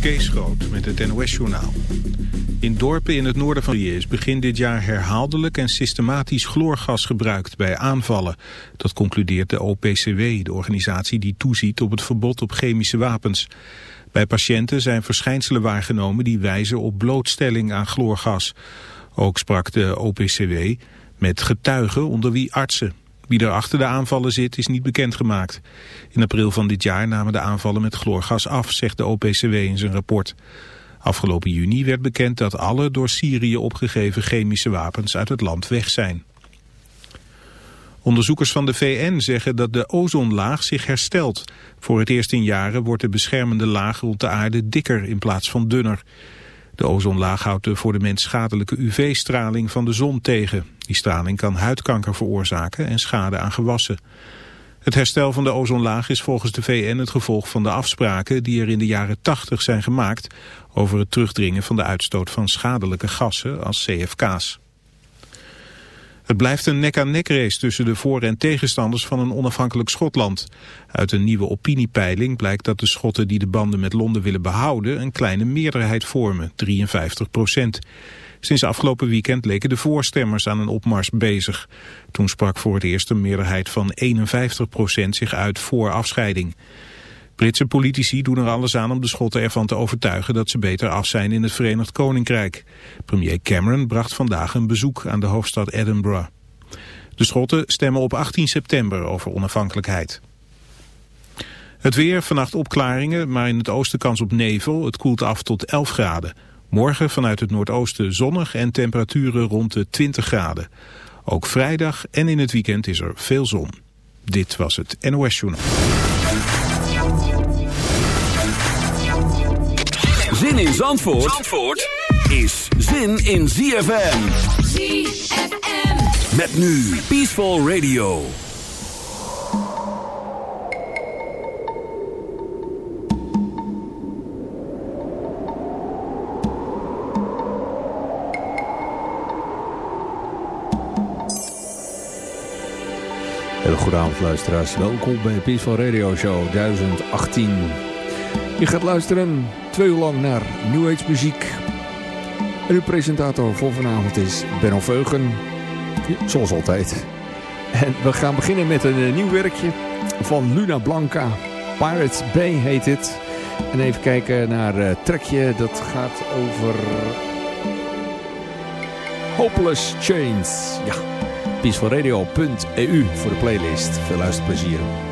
Kees Groot met het NOS-journaal. In dorpen in het noorden van Syrië is begin dit jaar herhaaldelijk en systematisch chloorgas gebruikt bij aanvallen. Dat concludeert de OPCW, de organisatie die toeziet op het verbod op chemische wapens. Bij patiënten zijn verschijnselen waargenomen die wijzen op blootstelling aan chloorgas. Ook sprak de OPCW met getuigen onder wie artsen. Wie er achter de aanvallen zit is niet bekendgemaakt. In april van dit jaar namen de aanvallen met chloorgas af, zegt de OPCW in zijn rapport. Afgelopen juni werd bekend dat alle door Syrië opgegeven chemische wapens uit het land weg zijn. Onderzoekers van de VN zeggen dat de ozonlaag zich herstelt. Voor het eerst in jaren wordt de beschermende laag rond de aarde dikker in plaats van dunner. De ozonlaag houdt de voor de mens schadelijke UV-straling van de zon tegen. Die straling kan huidkanker veroorzaken en schade aan gewassen. Het herstel van de ozonlaag is volgens de VN het gevolg van de afspraken die er in de jaren 80 zijn gemaakt over het terugdringen van de uitstoot van schadelijke gassen als CFK's. Het blijft een nek-aan-nek race tussen de voor- en tegenstanders van een onafhankelijk Schotland. Uit een nieuwe opiniepeiling blijkt dat de Schotten die de banden met Londen willen behouden een kleine meerderheid vormen, 53 procent. Sinds afgelopen weekend leken de voorstemmers aan een opmars bezig. Toen sprak voor het eerst een meerderheid van 51 procent zich uit voor afscheiding. Britse politici doen er alles aan om de Schotten ervan te overtuigen dat ze beter af zijn in het Verenigd Koninkrijk. Premier Cameron bracht vandaag een bezoek aan de hoofdstad Edinburgh. De Schotten stemmen op 18 september over onafhankelijkheid. Het weer, vannacht opklaringen, maar in het oosten kans op nevel. Het koelt af tot 11 graden. Morgen vanuit het noordoosten zonnig en temperaturen rond de 20 graden. Ook vrijdag en in het weekend is er veel zon. Dit was het NOS Journal. Zin in Zandvoort, Zandvoort is zin in ZFM. ZFM. Met nu Peaceful Radio. Hele goede avond luisteraars. Welkom bij Peaceful Radio Show 1018. Je gaat luisteren twee uur lang naar New Age muziek. En uw presentator voor vanavond is Benno Veugen. Zoals altijd. En we gaan beginnen met een eh, nieuw werkje van Luna Blanca. Pirates Bay heet het. En even kijken naar het uh, trekje. Dat gaat over... Hopeless Chains. Ja, peacefulradio.eu voor de playlist. Veel luisterplezier.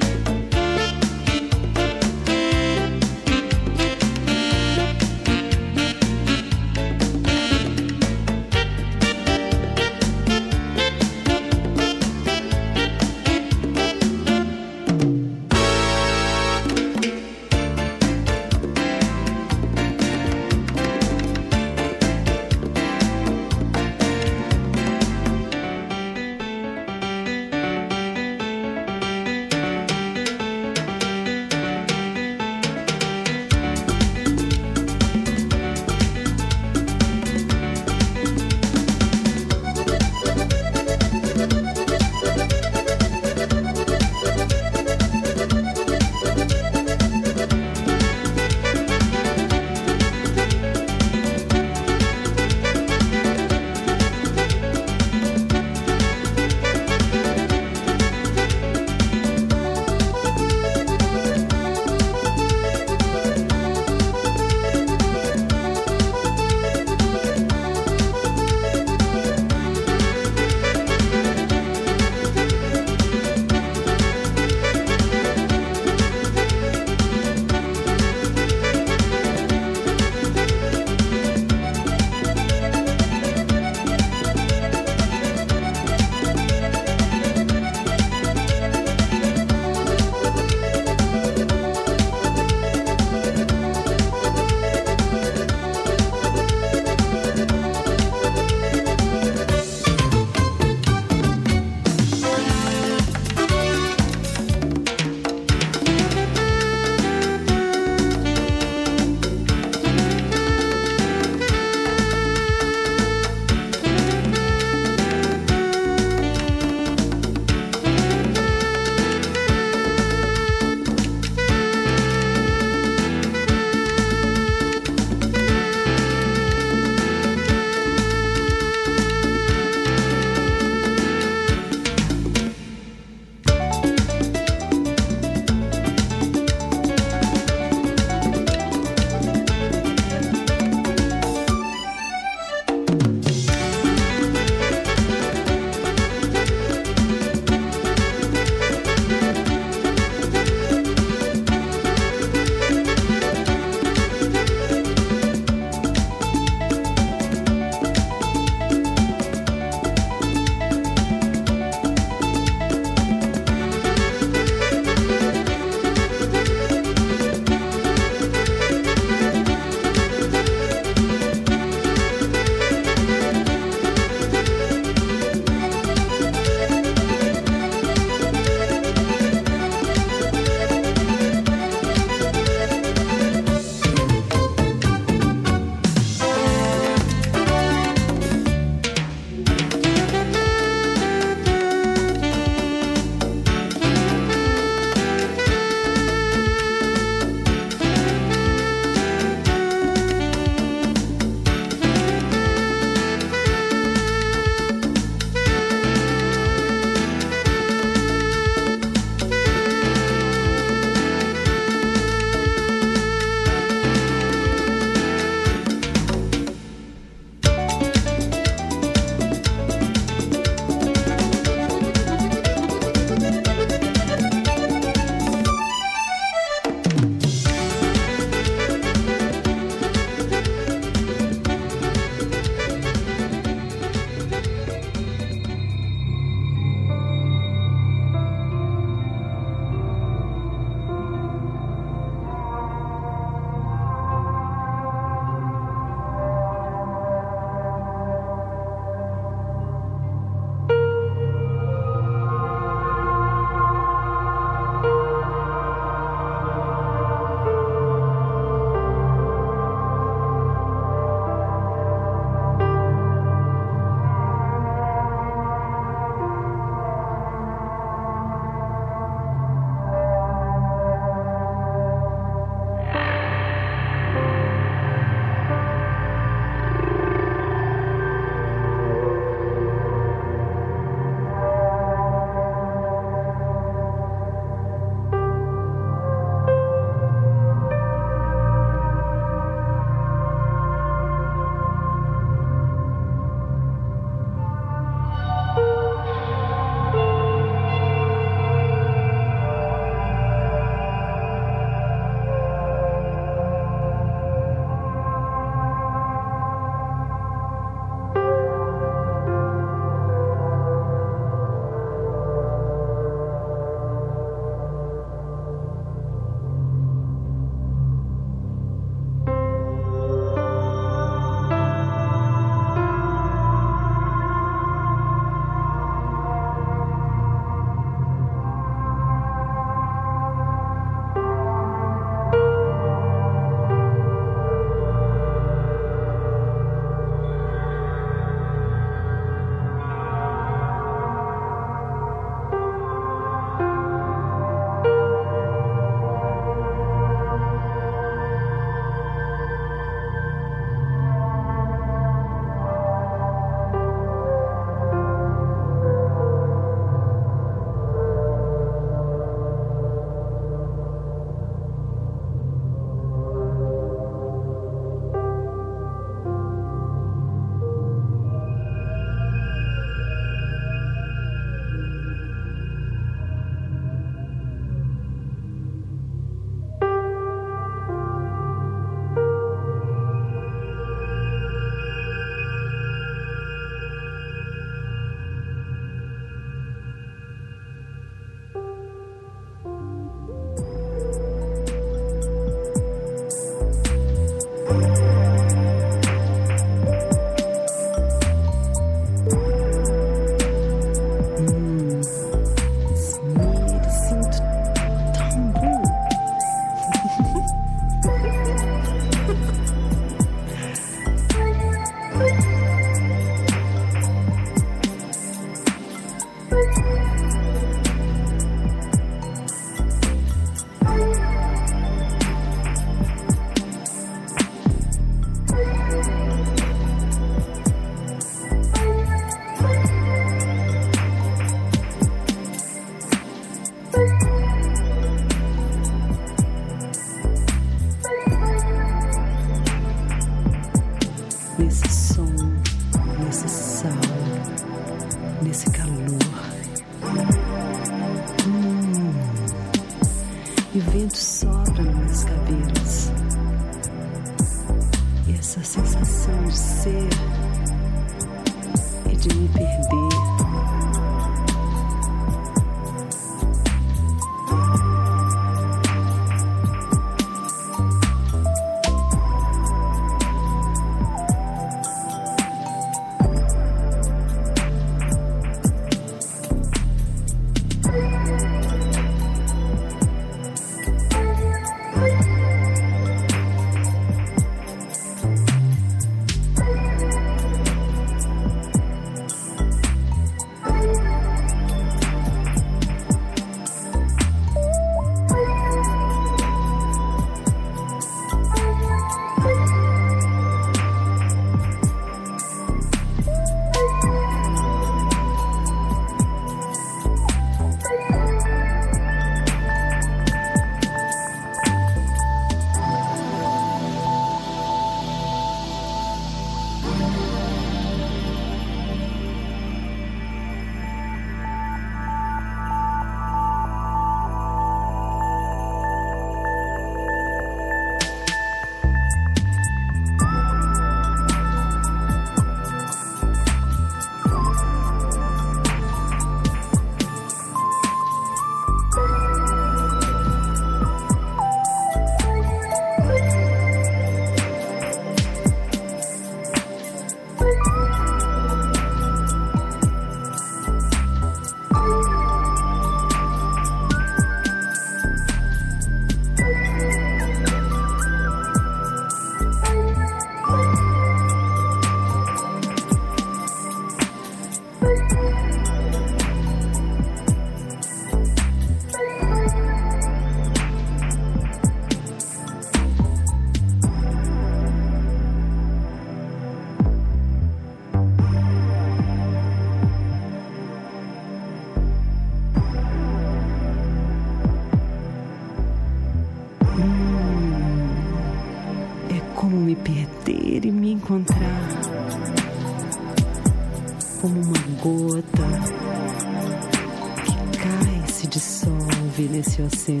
soon.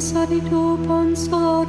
pensar y yo pensar